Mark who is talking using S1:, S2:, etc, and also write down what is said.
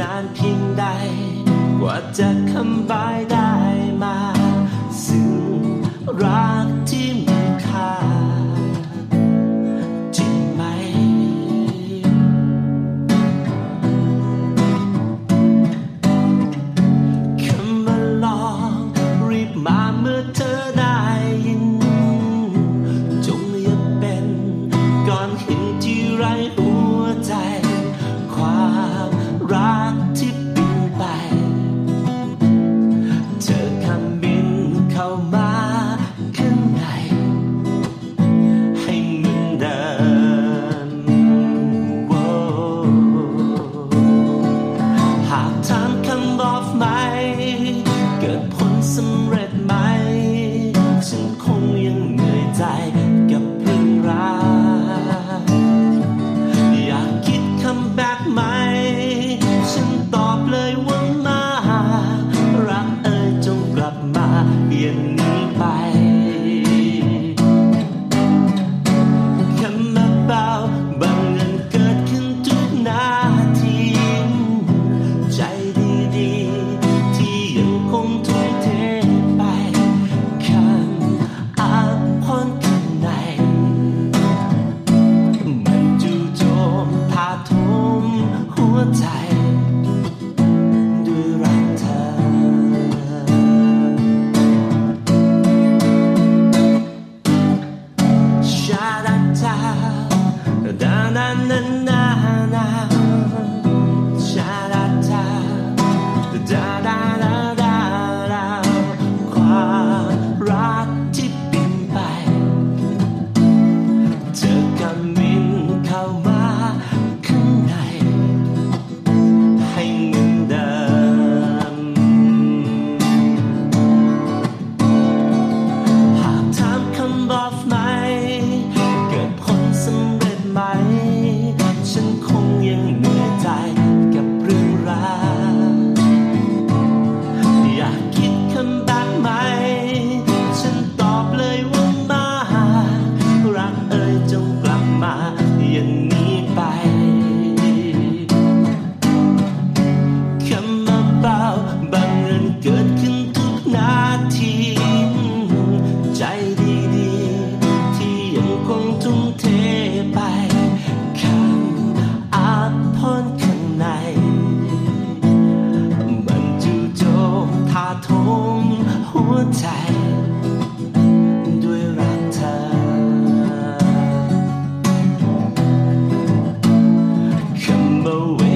S1: นานเพียงใด กว่าจะคำบายได้มา ซึ่งรักที่มีค่าจริงไหม Come along รีบมาเมื่อเธอ summertime. ใจ ด้วยรักเธอ Come away